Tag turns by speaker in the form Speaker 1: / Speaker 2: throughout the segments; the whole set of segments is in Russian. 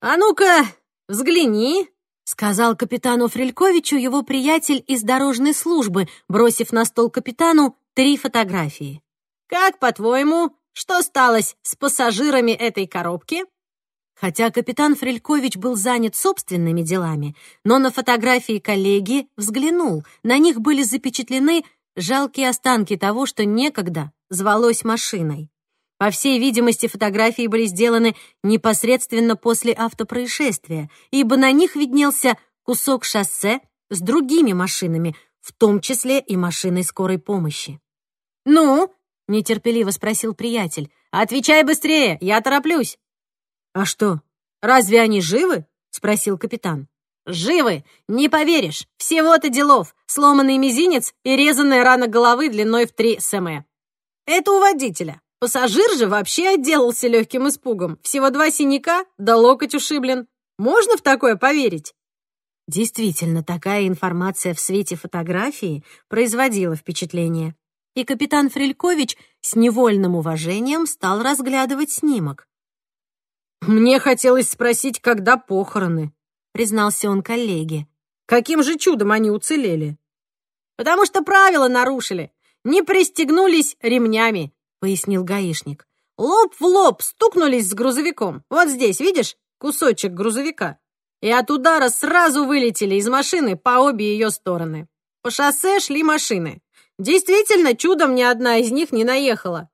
Speaker 1: «А ну-ка, взгляни», — сказал капитану Фрельковичу его приятель из дорожной службы, бросив на стол капитану три фотографии. «Как, по-твоему, что сталось с пассажирами этой коробки?» Хотя капитан Фрелькович был занят собственными делами, но на фотографии коллеги взглянул. На них были запечатлены жалкие останки того, что некогда звалось машиной. По всей видимости, фотографии были сделаны непосредственно после автопроисшествия, ибо на них виднелся кусок шоссе с другими машинами, в том числе и машиной скорой помощи. «Ну?» — нетерпеливо спросил приятель. «Отвечай быстрее, я тороплюсь». «А что, разве они живы?» — спросил капитан. «Живы! Не поверишь! Всего-то делов! Сломанный мизинец и резаная рана головы длиной в три см. Это у водителя. Пассажир же вообще отделался легким испугом. Всего два синяка, да локоть ушиблен. Можно в такое поверить?» Действительно, такая информация в свете фотографии производила впечатление. И капитан Фрелькович с невольным уважением стал разглядывать снимок. «Мне хотелось спросить, когда похороны», — признался он коллеге. «Каким же чудом они уцелели?» «Потому что правила нарушили. Не пристегнулись ремнями», — пояснил гаишник. «Лоб в лоб стукнулись с грузовиком. Вот здесь, видишь, кусочек грузовика. И от удара сразу вылетели из машины по обе ее стороны. По шоссе шли машины. Действительно, чудом ни одна из них не наехала.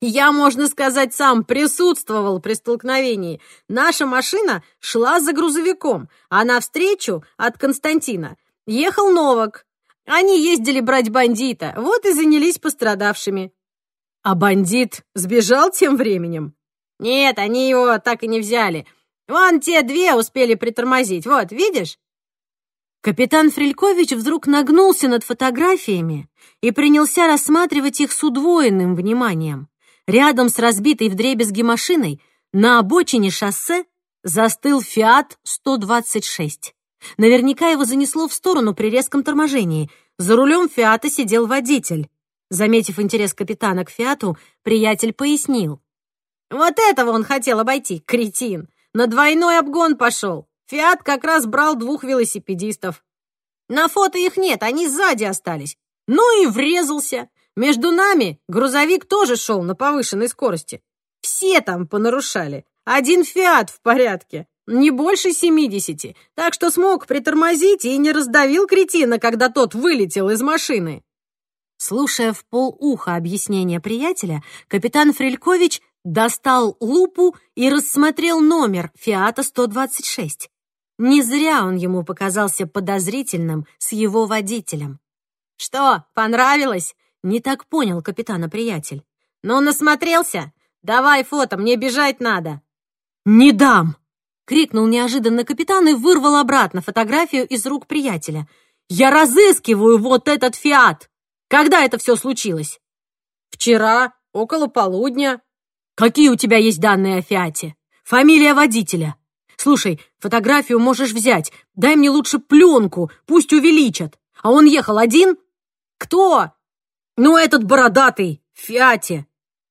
Speaker 1: Я, можно сказать, сам присутствовал при столкновении. Наша машина шла за грузовиком, а навстречу от Константина ехал Новак. Они ездили брать бандита, вот и занялись пострадавшими. А бандит сбежал тем временем? Нет, они его так и не взяли. Вон те две успели притормозить, вот, видишь? Капитан Фрелькович вдруг нагнулся над фотографиями и принялся рассматривать их с удвоенным вниманием. Рядом с разбитой вдребезги машиной на обочине шоссе застыл «Фиат-126». Наверняка его занесло в сторону при резком торможении. За рулем «Фиата» сидел водитель. Заметив интерес капитана к «Фиату», приятель пояснил. «Вот этого он хотел обойти, кретин! На двойной обгон пошел! «Фиат» как раз брал двух велосипедистов. На фото их нет, они сзади остались. Ну и врезался. Между нами грузовик тоже шел на повышенной скорости. Все там понарушали. Один «Фиат» в порядке. Не больше семидесяти. Так что смог притормозить и не раздавил кретина, когда тот вылетел из машины. Слушая в полуха объяснения приятеля, капитан Фрелькович достал лупу и рассмотрел номер «Фиата-126». Не зря он ему показался подозрительным с его водителем. «Что, понравилось?» Не так понял капитана приятель. «Ну, насмотрелся? Давай фото, мне бежать надо!» «Не дам!» — крикнул неожиданно капитан и вырвал обратно фотографию из рук приятеля. «Я разыскиваю вот этот фиат! Когда это все случилось?» «Вчера, около полудня». «Какие у тебя есть данные о фиате? Фамилия водителя?» «Слушай, фотографию можешь взять. Дай мне лучше пленку, пусть увеличат. А он ехал один?» «Кто?» «Ну, этот бородатый, Фиате!»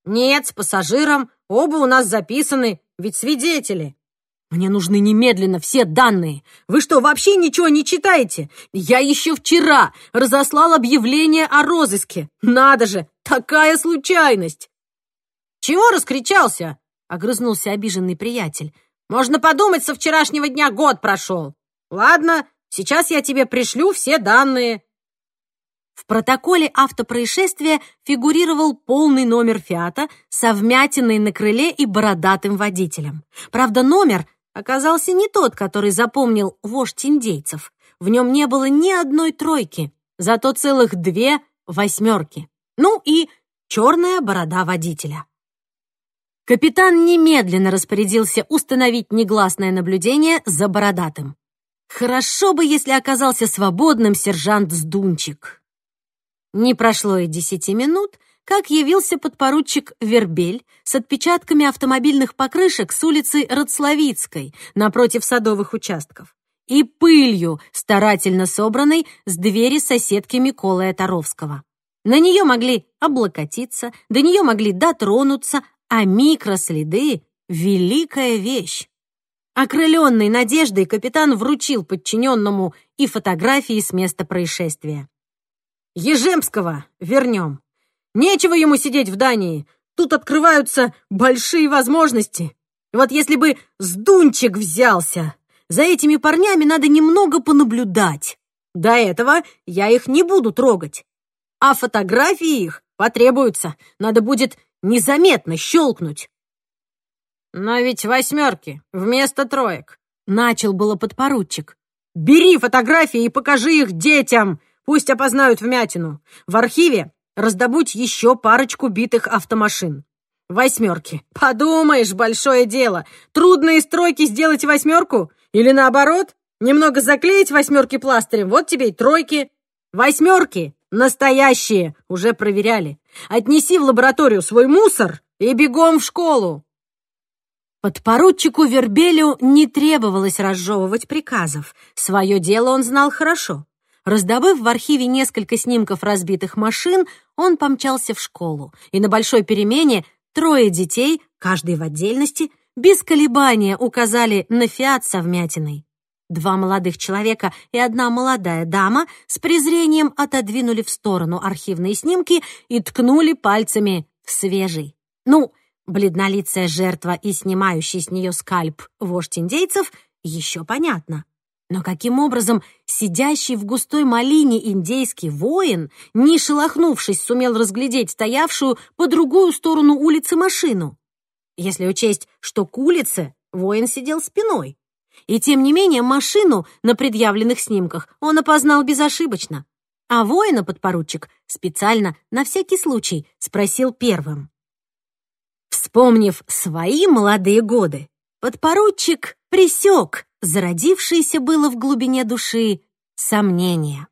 Speaker 1: «Нет, с пассажиром. Оба у нас записаны, ведь свидетели». «Мне нужны немедленно все данные. Вы что, вообще ничего не читаете? Я еще вчера разослал объявление о розыске. Надо же, такая случайность!» «Чего раскричался?» — огрызнулся обиженный приятель. «Можно подумать, со вчерашнего дня год прошел. Ладно, сейчас я тебе пришлю все данные. В протоколе автопроисшествия фигурировал полный номер «Фиата» со вмятиной на крыле и бородатым водителем. Правда, номер оказался не тот, который запомнил вождь индейцев. В нем не было ни одной тройки, зато целых две восьмерки. Ну и черная борода водителя. Капитан немедленно распорядился установить негласное наблюдение за бородатым. Хорошо бы, если оказался свободным сержант Сдунчик. Не прошло и десяти минут, как явился подпоручик Вербель с отпечатками автомобильных покрышек с улицы Роцлавицкой напротив садовых участков и пылью, старательно собранной с двери соседки Миколы Таровского. На нее могли облокотиться, до нее могли дотронуться, а микроследы — великая вещь. Окрыленный надеждой, капитан вручил подчиненному и фотографии с места происшествия. «Ежемского вернем. Нечего ему сидеть в Дании. Тут открываются большие возможности. Вот если бы Сдунчик взялся, за этими парнями надо немного понаблюдать. До этого я их не буду трогать. А фотографии их потребуются. Надо будет незаметно щелкнуть. «Но ведь восьмерки вместо троек», — начал было подпоручик. «Бери фотографии и покажи их детям, пусть опознают вмятину. В архиве раздобудь еще парочку битых автомашин. Восьмерки. Подумаешь, большое дело. Трудные стройки сделать восьмерку? Или наоборот, немного заклеить восьмерки пластырем, вот тебе и тройки. Восьмерки настоящие, уже проверяли. Отнеси в лабораторию свой мусор и бегом в школу. Подпоручику Вербелю не требовалось разжевывать приказов. Свое дело он знал хорошо. Раздобыв в архиве несколько снимков разбитых машин, он помчался в школу. И на большой перемене трое детей, каждый в отдельности, без колебания указали на фиат со вмятиной. Два молодых человека и одна молодая дама с презрением отодвинули в сторону архивные снимки и ткнули пальцами в свежий. Ну, Бледнолицая жертва и снимающий с нее скальп вождь индейцев еще понятно. Но каким образом сидящий в густой малине индейский воин, не шелохнувшись, сумел разглядеть стоявшую по другую сторону улицы машину? Если учесть, что к улице воин сидел спиной. И тем не менее машину на предъявленных снимках он опознал безошибочно. А воина подпоручик специально, на всякий случай, спросил первым. Вспомнив свои молодые годы, подпоручик присек зародившееся было в глубине души сомнение.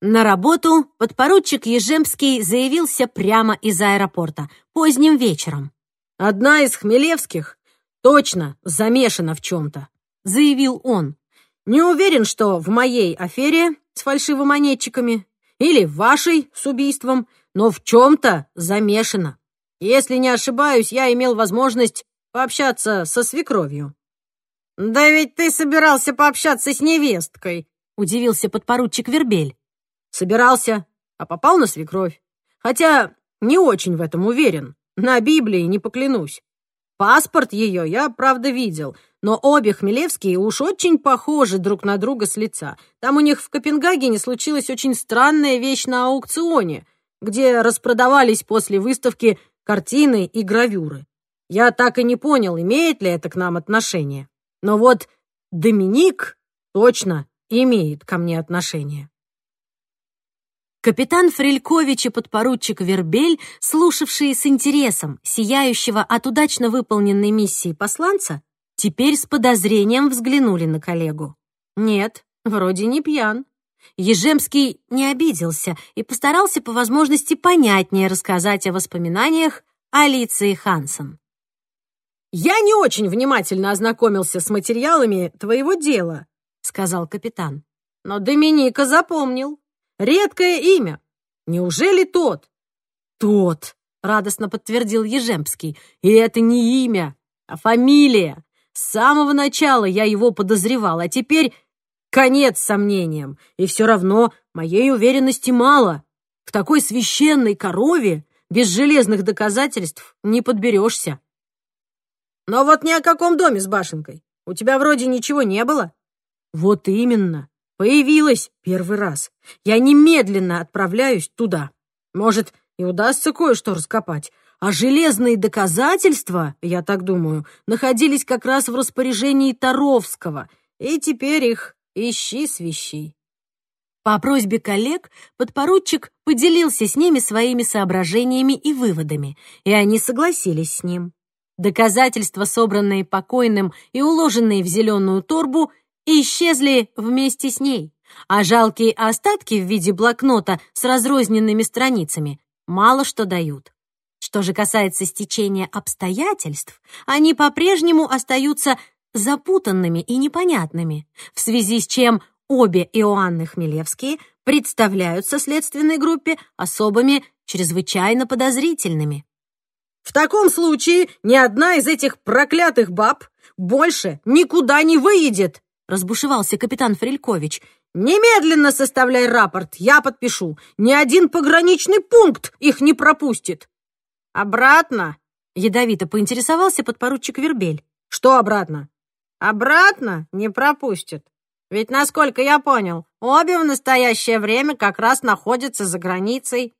Speaker 1: На работу подпоручик Ежемский заявился прямо из аэропорта, поздним вечером. «Одна из Хмелевских точно замешана в чем-то», — заявил он. «Не уверен, что в моей афере с фальшивомонетчиками или в вашей с убийством, но в чем-то замешана. Если не ошибаюсь, я имел возможность пообщаться со свекровью». «Да ведь ты собирался пообщаться с невесткой», — удивился подпоручик Вербель. «Собирался, а попал на свекровь. Хотя не очень в этом уверен. На Библии не поклянусь. Паспорт ее я, правда, видел, но обе Хмелевские уж очень похожи друг на друга с лица. Там у них в Копенгагене случилась очень странная вещь на аукционе — где распродавались после выставки картины и гравюры. Я так и не понял, имеет ли это к нам отношение. Но вот Доминик точно имеет ко мне отношение. Капитан Фрелькович и подпоручик Вербель, слушавшие с интересом сияющего от удачно выполненной миссии посланца, теперь с подозрением взглянули на коллегу. Нет, вроде не пьян. Ежемский не обиделся и постарался по возможности понятнее рассказать о воспоминаниях Алиции Хансен. «Я не очень внимательно ознакомился с материалами твоего дела», — сказал капитан. «Но Доминика запомнил. Редкое имя. Неужели тот?» «Тот», — радостно подтвердил Ежемский. «И это не имя, а фамилия. С самого начала я его подозревал, а теперь Конец сомнениям, и все равно моей уверенности мало. В такой священной корове без железных доказательств не подберешься. Но вот ни о каком доме с башенкой. У тебя вроде ничего не было. Вот именно. Появилась первый раз. Я немедленно отправляюсь туда. Может, и удастся кое-что раскопать. А железные доказательства, я так думаю, находились как раз в распоряжении Таровского, и теперь их Ищи свищи. По просьбе коллег подпоручик поделился с ними своими соображениями и выводами, и они согласились с ним. Доказательства, собранные покойным и уложенные в зеленую торбу, исчезли вместе с ней, а жалкие остатки в виде блокнота с разрозненными страницами мало что дают. Что же касается стечения обстоятельств, они по-прежнему остаются запутанными и непонятными, в связи с чем обе Иоанны Хмелевские представляются следственной группе особыми чрезвычайно подозрительными. В таком случае ни одна из этих проклятых баб больше никуда не выедет!» Разбушевался капитан Фрелькович. «Немедленно составляй рапорт, я подпишу. Ни один пограничный пункт их не пропустит». «Обратно?» — ядовито поинтересовался подпоручик Вербель. «Что обратно?» «Обратно не пропустят. Ведь, насколько я понял, обе в настоящее время как раз находятся за границей».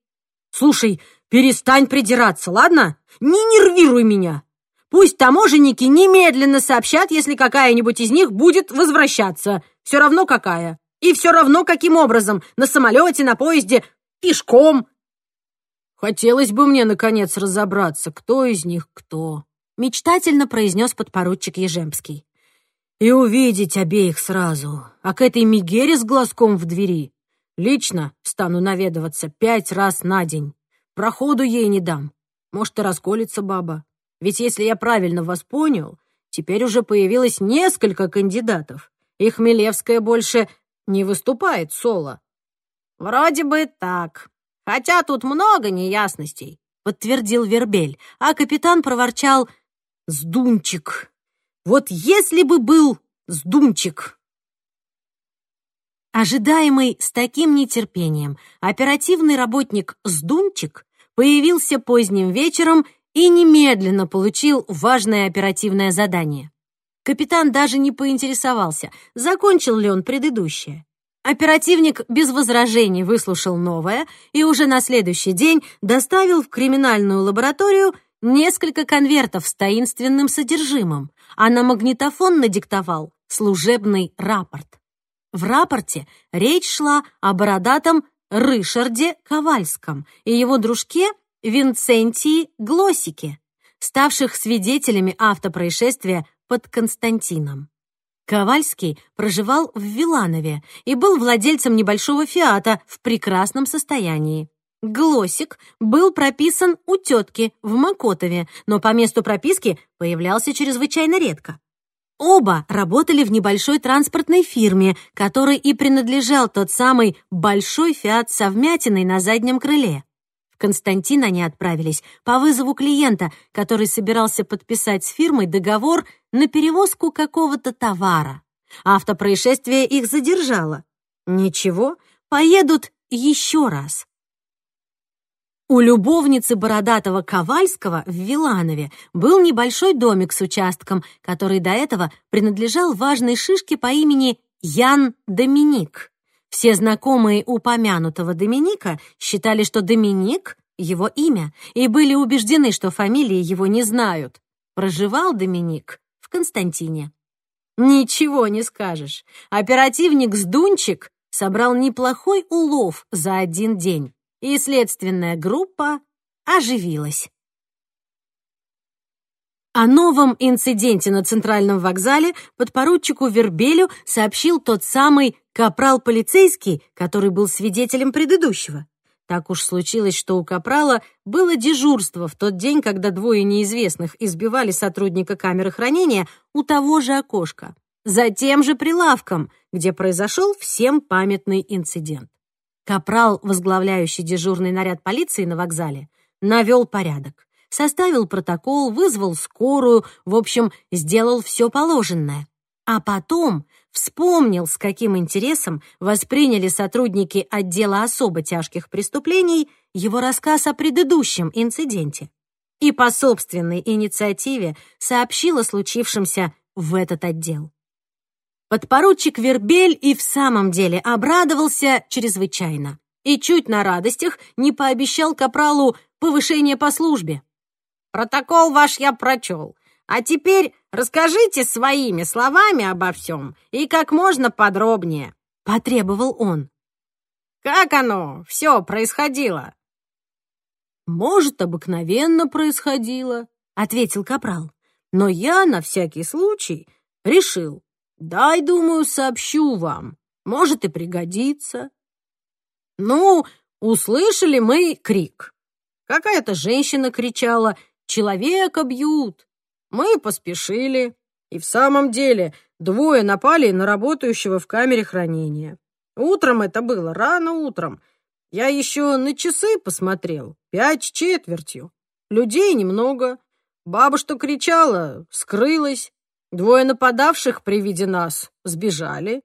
Speaker 1: «Слушай, перестань придираться, ладно? Не нервируй меня. Пусть таможенники немедленно сообщат, если какая-нибудь из них будет возвращаться. Все равно какая. И все равно каким образом. На самолете, на поезде, пешком. Хотелось бы мне, наконец, разобраться, кто из них кто. Мечтательно произнес подпоручик Ежемский. И увидеть обеих сразу. А к этой Мигере с глазком в двери лично стану наведываться пять раз на день. Проходу ей не дам. Может, и расколется баба. Ведь если я правильно вас понял, теперь уже появилось несколько кандидатов, и Хмелевская больше не выступает соло. Вроде бы так. Хотя тут много неясностей, подтвердил Вербель, а капитан проворчал «Сдунчик! Вот если бы был сдунчик!» Ожидаемый с таким нетерпением оперативный работник Сдунчик появился поздним вечером и немедленно получил важное оперативное задание. Капитан даже не поинтересовался, закончил ли он предыдущее. Оперативник без возражений выслушал новое и уже на следующий день доставил в криминальную лабораторию несколько конвертов с таинственным содержимым, а на магнитофон надиктовал служебный рапорт. В рапорте речь шла о бородатом Рышарде Ковальском и его дружке Винцентии Глосике, ставших свидетелями автопроисшествия под Константином. Ковальский проживал в Виланове и был владельцем небольшого «Фиата» в прекрасном состоянии. Глосик был прописан у тетки в Макотове, но по месту прописки появлялся чрезвычайно редко. Оба работали в небольшой транспортной фирме, которой и принадлежал тот самый большой «Фиат» со вмятиной на заднем крыле. Константин они отправились по вызову клиента, который собирался подписать с фирмой договор на перевозку какого-то товара. Автопроисшествие их задержало. Ничего, поедут еще раз. У любовницы бородатого Ковальского в Виланове был небольшой домик с участком, который до этого принадлежал важной шишке по имени Ян Доминик. Все знакомые упомянутого Доминика считали, что Доминик — его имя, и были убеждены, что фамилии его не знают. Проживал Доминик в Константине. Ничего не скажешь. Оперативник Сдунчик собрал неплохой улов за один день, и следственная группа оживилась. О новом инциденте на центральном вокзале подпоручику Вербелю сообщил тот самый капрал-полицейский, который был свидетелем предыдущего. Так уж случилось, что у капрала было дежурство в тот день, когда двое неизвестных избивали сотрудника камеры хранения у того же окошка, за тем же прилавком, где произошел всем памятный инцидент. Капрал, возглавляющий дежурный наряд полиции на вокзале, навел порядок составил протокол, вызвал скорую, в общем, сделал все положенное. А потом вспомнил, с каким интересом восприняли сотрудники отдела особо тяжких преступлений его рассказ о предыдущем инциденте и по собственной инициативе сообщил о случившемся в этот отдел. Подпоручик Вербель и в самом деле обрадовался чрезвычайно и чуть на радостях не пообещал капралу повышение по службе. Протокол ваш я прочел. А теперь расскажите своими словами обо всем и как можно подробнее», — потребовал он. «Как оно все происходило?» «Может, обыкновенно происходило», — ответил Капрал. «Но я на всякий случай решил. Дай, думаю, сообщу вам. Может, и пригодится». «Ну, услышали мы крик. Какая-то женщина кричала — Человека бьют. Мы поспешили. И в самом деле двое напали на работающего в камере хранения. Утром это было, рано утром. Я еще на часы посмотрел. Пять с четвертью.
Speaker 2: людей немного. Баба, что кричала, скрылась. Двое нападавших при виде нас сбежали.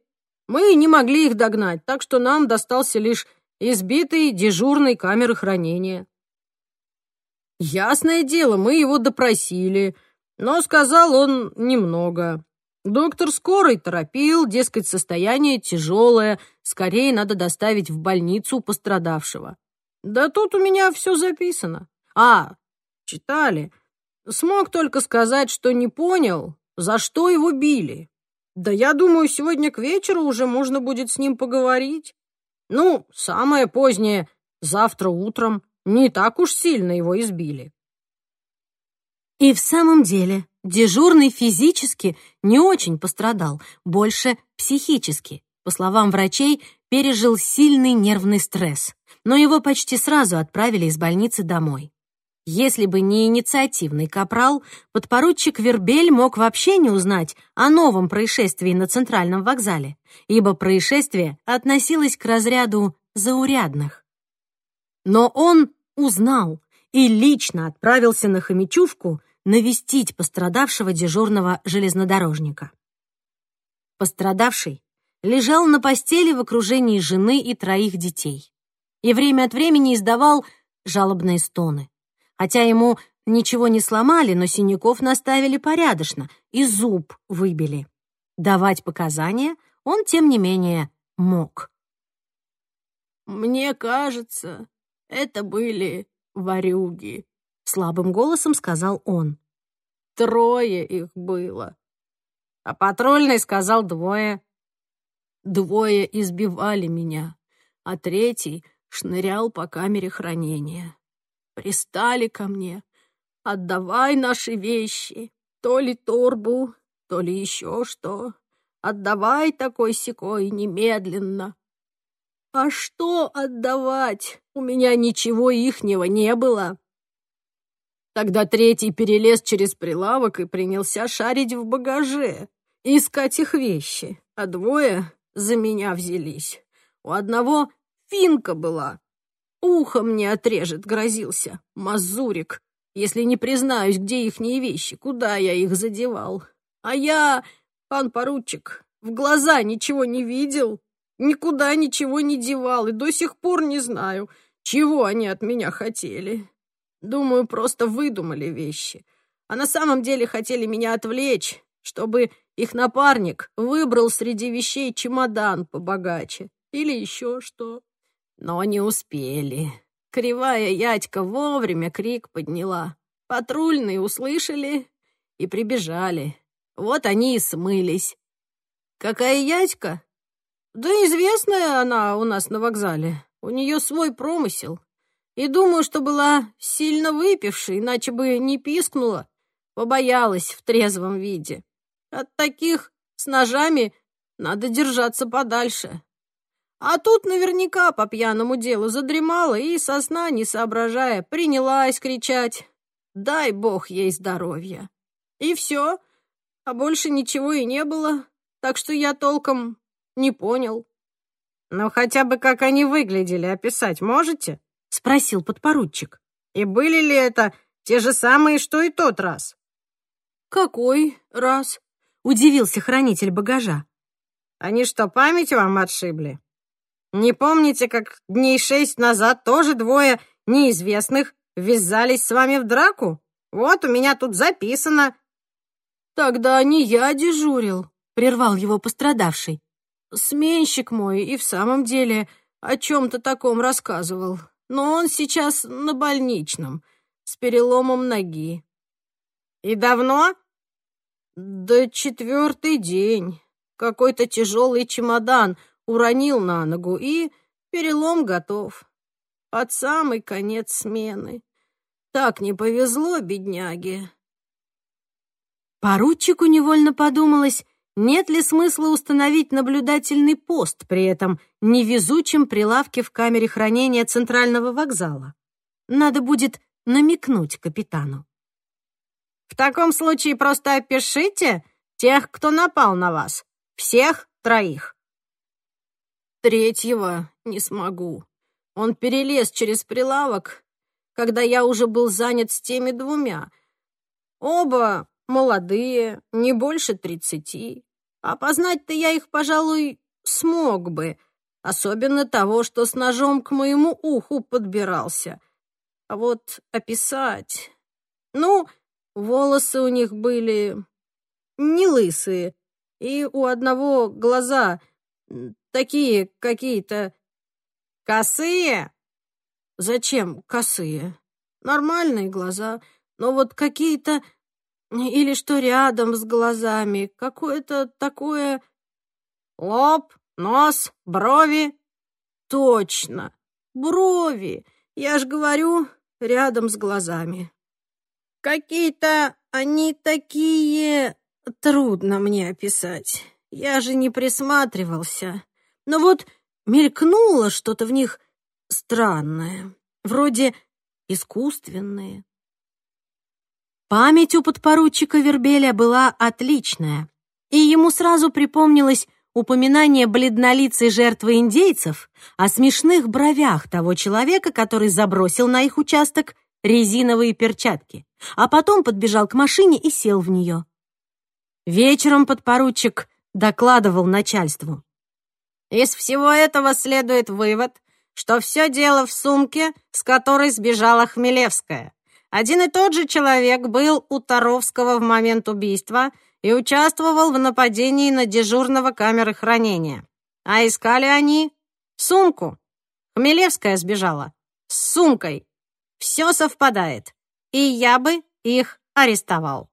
Speaker 2: Мы не могли их догнать, так что нам достался лишь избитый дежурной камеры хранения. Ясное дело, мы его допросили, но сказал он немного. Доктор скорой торопил, дескать, состояние тяжелое, скорее надо доставить в больницу пострадавшего. Да тут у меня все записано. А, читали. Смог только сказать, что не понял, за что его били. Да я думаю, сегодня к вечеру уже можно будет с ним поговорить. Ну, самое позднее, завтра утром. Не так уж сильно его избили.
Speaker 1: И в самом деле, дежурный физически не очень пострадал, больше психически. По словам врачей, пережил сильный нервный стресс, но его почти сразу отправили из больницы домой. Если бы не инициативный капрал, подпоручик Вербель мог вообще не узнать о новом происшествии на Центральном вокзале, ибо происшествие относилось к разряду заурядных. Но он узнал и лично отправился на Хомячувку навестить пострадавшего дежурного железнодорожника. Пострадавший лежал на постели в окружении жены и троих детей и время от времени издавал жалобные стоны. Хотя ему ничего не сломали, но синяков наставили порядочно и зуб выбили. Давать показания он, тем не менее, мог.
Speaker 2: «Мне кажется, это были ворюги», —
Speaker 1: слабым голосом сказал он.
Speaker 2: «Трое их было». А патрульный сказал двое. Двое избивали меня, а третий шнырял по камере хранения пристали ко мне. Отдавай наши вещи, то ли торбу, то ли еще что. Отдавай такой-сякой немедленно. А что отдавать? У меня ничего ихнего не было. Тогда третий перелез через прилавок и принялся шарить в багаже, искать их вещи, а двое за меня взялись. У одного финка была, Ухо мне отрежет, грозился. Мазурик. Если не признаюсь, где ихние вещи, куда я их задевал. А я, пан поручик, в глаза ничего не видел, никуда ничего не девал и до сих пор не знаю, чего они от меня хотели. Думаю, просто выдумали вещи. А на самом деле хотели меня отвлечь, чтобы их напарник выбрал среди вещей чемодан побогаче или еще что. Но не успели. Кривая ядька вовремя крик подняла. Патрульные услышали и прибежали. Вот они и смылись. Какая ядька? Да известная она у нас на вокзале. У нее свой промысел. И думаю, что была сильно выпившей, иначе бы не пискнула. Побоялась в трезвом виде. От таких с ножами надо держаться подальше. А тут наверняка по пьяному делу задремала и со сна, не соображая, принялась кричать «Дай бог ей здоровья!» И все, а больше ничего и не было, так что я толком не понял. «Ну, хотя бы как они выглядели, описать можете?» — спросил подпоручик. «И были ли это те же самые, что и тот раз?»
Speaker 1: «Какой раз?» — удивился хранитель багажа.
Speaker 2: «Они что, память вам отшибли?» Не помните, как дней шесть назад тоже двое неизвестных ввязались с вами в драку? Вот у меня тут записано».
Speaker 1: «Тогда не я дежурил», — прервал его пострадавший. «Сменщик мой и в самом деле о чем-то таком рассказывал, но он сейчас на больничном, с переломом ноги».
Speaker 2: «И давно?»
Speaker 1: «Да четвертый день. Какой-то тяжелый чемодан уронил на ногу, и перелом готов. Под самый конец смены. Так не повезло, бедняге. Поручику невольно подумалось, нет ли смысла установить наблюдательный пост при этом невезучем прилавке в камере хранения центрального вокзала. Надо будет намекнуть капитану.
Speaker 2: В таком случае просто опишите тех, кто напал на вас. Всех троих. Третьего не смогу. Он перелез через прилавок когда я уже был занят с теми двумя. Оба молодые, не больше тридцати. Опознать-то я их, пожалуй, смог бы, особенно того, что с ножом к моему уху подбирался. А вот описать... Ну, волосы у них были не лысые, и у одного глаза такие какие-то косые. Зачем косые? Нормальные глаза, но вот какие-то или что рядом с глазами, какое-то такое... Лоб, нос, брови. Точно, брови. Я ж говорю, рядом с глазами. Какие-то они такие... Трудно мне описать. Я же не присматривался. Но вот мелькнуло что-то в них странное. Вроде искусственное. Память у подпоручика Вербеля была отличная, и ему сразу припомнилось упоминание бледнолицей жертвы индейцев о смешных бровях того человека, который забросил на их участок резиновые перчатки, а потом подбежал к машине и сел в нее. Вечером подпоручик докладывал начальству. Из всего этого следует вывод, что все дело в сумке, с которой сбежала Хмелевская. Один и тот же человек был у Таровского в момент убийства и участвовал в нападении на дежурного камеры хранения. А искали они сумку. Хмелевская сбежала с сумкой. Все совпадает, и я бы их арестовал.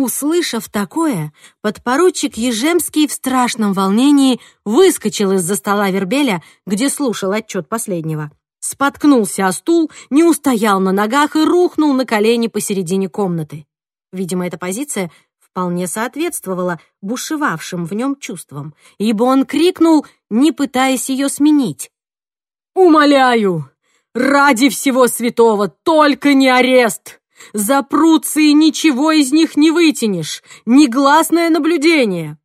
Speaker 2: Услышав такое, подпоручик Ежемский в страшном волнении выскочил из-за стола Вербеля, где слушал отчет последнего споткнулся о стул, не устоял на ногах и рухнул на колени посередине комнаты. Видимо, эта позиция вполне соответствовала бушевавшим в нем чувствам, ибо он крикнул, не пытаясь ее сменить. «Умоляю, ради всего святого, только не арест! Запрутся и ничего из них не вытянешь, негласное наблюдение!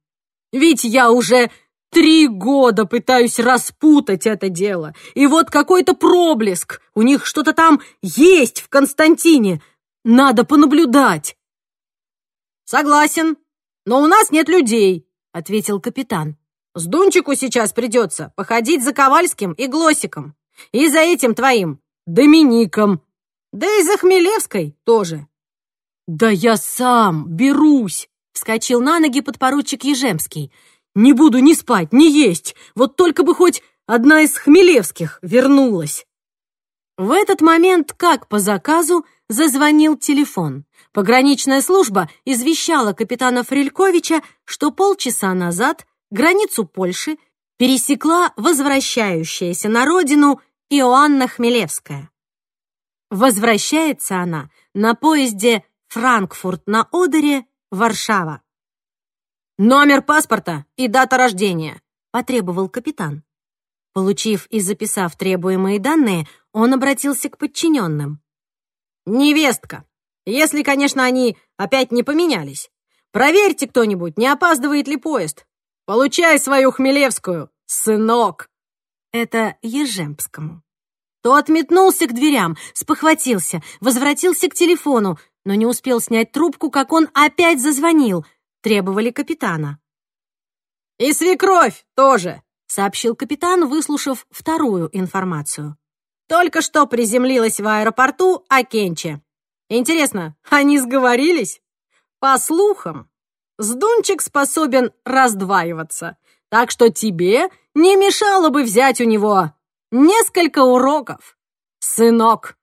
Speaker 2: Ведь я уже Три года пытаюсь распутать это дело, и вот какой-то проблеск. У них что-то там есть в Константине. Надо понаблюдать. Согласен, но у нас нет людей, ответил капитан. С Дунчику сейчас придется походить за Ковальским и Глосиком. И за этим твоим, Домиником. Да и за Хмелевской тоже. Да я сам берусь, вскочил на ноги подпоручик Ежемский. Не буду ни спать, ни есть. Вот только бы хоть одна из Хмелевских вернулась. В этот момент, как по заказу, зазвонил телефон. Пограничная служба извещала капитана Фрельковича, что полчаса назад границу Польши пересекла возвращающаяся на родину Иоанна Хмелевская. Возвращается она на поезде Франкфурт на Одере, Варшава. «Номер паспорта и дата рождения», — потребовал капитан. Получив и записав требуемые данные, он обратился к подчиненным. «Невестка, если, конечно, они опять не поменялись. Проверьте кто-нибудь, не опаздывает ли поезд. Получай свою Хмелевскую, сынок!» Это Ежемпскому. Тот метнулся к дверям, спохватился, возвратился к телефону, но не успел снять трубку, как он опять зазвонил — требовали капитана. «И свекровь тоже», — сообщил капитан, выслушав вторую информацию. «Только что приземлилась в аэропорту Акенче. Интересно, они сговорились? По слухам, сдунчик способен раздваиваться, так что тебе не мешало бы взять у него несколько уроков, сынок».